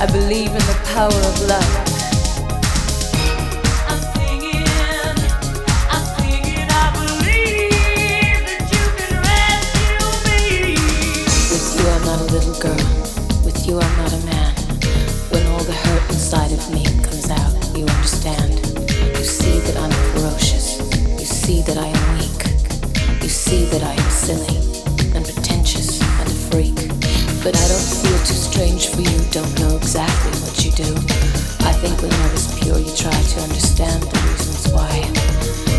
I believe in the power of love. But I don't feel too strange for you. Don't know exactly what you do. I think when I was pure, you tried to understand the reasons why.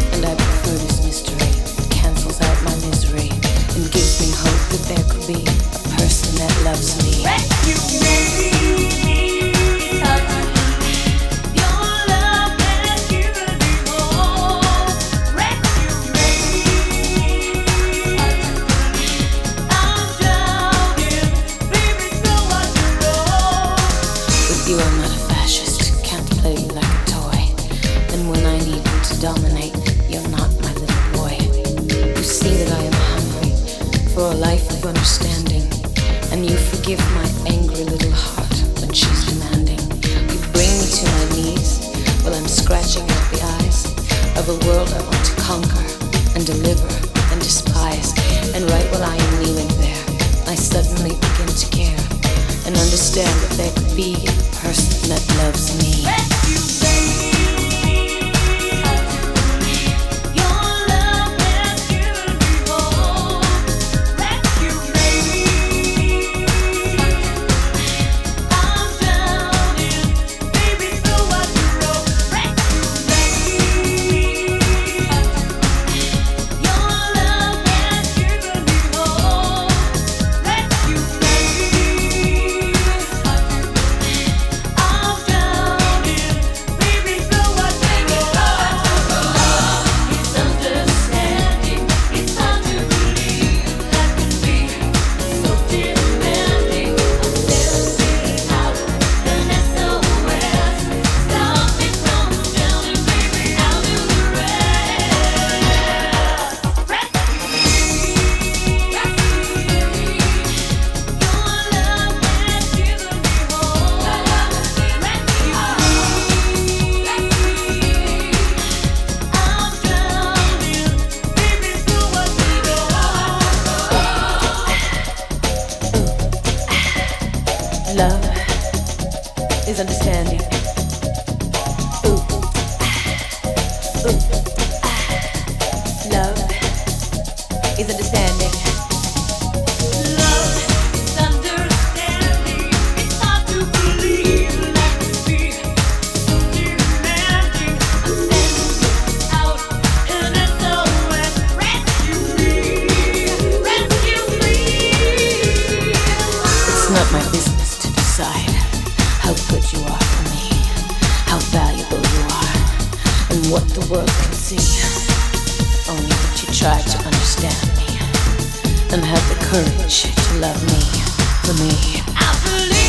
Be a person that loves me. Love is understanding. Ooh. Ooh. Love is understanding. It's hard to believe that demanding. Out me, me. It's not my business how good you are for me, how valuable you are, and what the world can see. Only that you try to understand me. And have the courage to love me. For me.